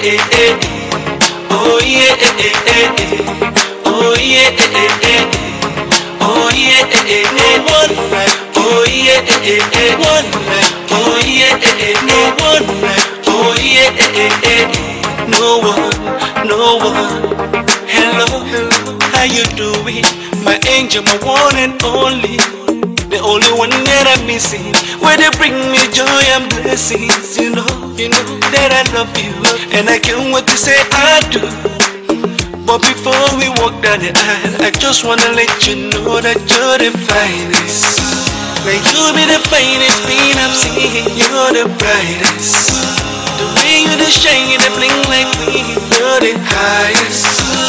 one like Oh yeah. One like Oh yeah, one like Oh yeah. No one, no one. Hello, hello, how you doing? My angel, my one and only. The only one that I'm missing. Where they bring me joy and blessings, you know, you know that I love you. And I can't wait to say I do. But before we walk down the aisle, I just wanna let you know that you're the finest. May you be the finest being I've seen. You're the brightest. The way you the shine, you the bling like me. You're the highest.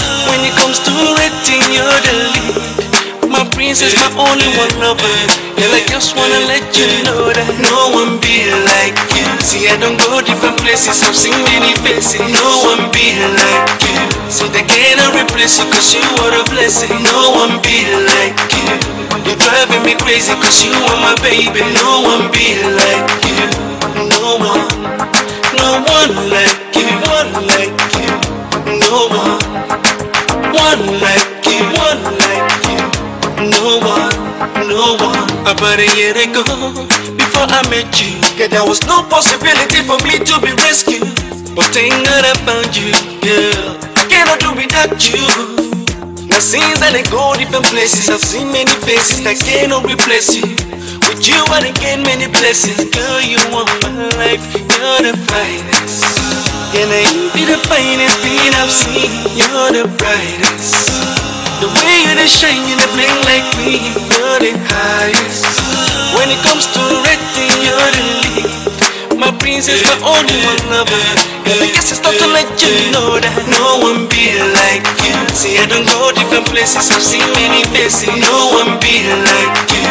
My princess, my only one lover. Girl, I just wanna let you know that no one be like you. See, I don't go different places, I've seen many faces. No one be like you. See, they cannot replace you, cause you are a blessing. No one be like you. You're driving me crazy, cause you are my baby. No one be like you. No one, no one like you. One like you. No one, one like you. No one. About a year ago, before I met you, yeah, there was no possibility for me to be rescued. But thank God I found you, girl. I cannot do without you. Now since I go different places, I've seen many faces that cannot replace you. With you I done gain many blessings, girl. You are my life, you're the finest. Yeah, now you be the finest being I've seen. You're the brightest. The way you the shine, you the bling like me. You're the highest. When it comes to rating, you're the lead. My princess, my only one lover. Girl, I guess it's time to let you know that no one be like you. See, I don't go different places, I've seen many faces. No one be like you.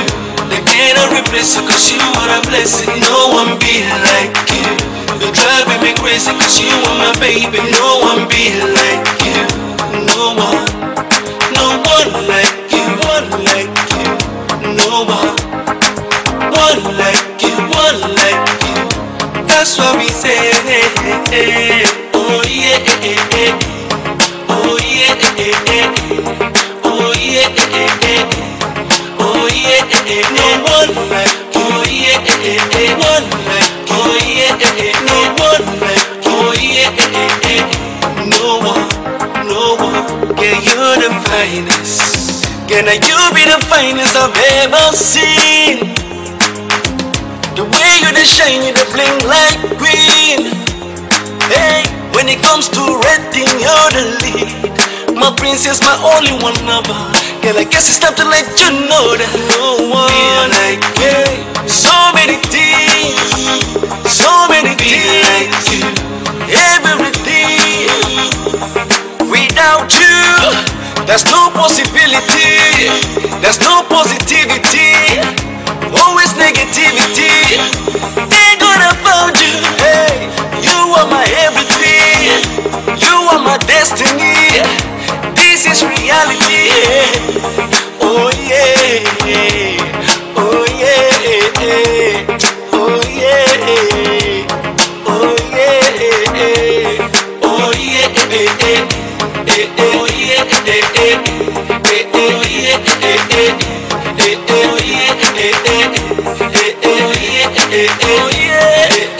They cannot replace you, cause you are a blessing. No one be like you. You're driving me crazy, cause you are my baby. No one be like you. Like you, one like you. That's what we say. Oh yeah, oh yeah, oh yeah, oh yeah. No one like, oh yeah, one like, oh yeah, no one like, oh yeah, no one, no one. Yeah, you're the finest. Yeah, now you be the finest I've ever seen. The way you the shine, you the bling like green. Hey, when it comes to red thing, you're the lead. My princess, my only one lover. Girl, I guess it's time to let you know that no one like you. So many things, so many things like you. Everything without you, there's no possibility. There's no positivity. negativity. Ain't gonna found you. Hey, You are my everything. You are my destiny. This is reality. Oh yeah. Oh yeah. Oh yeah. Oh yeah. Oh yeah. Oh, Eh, eh. Oh, yeah.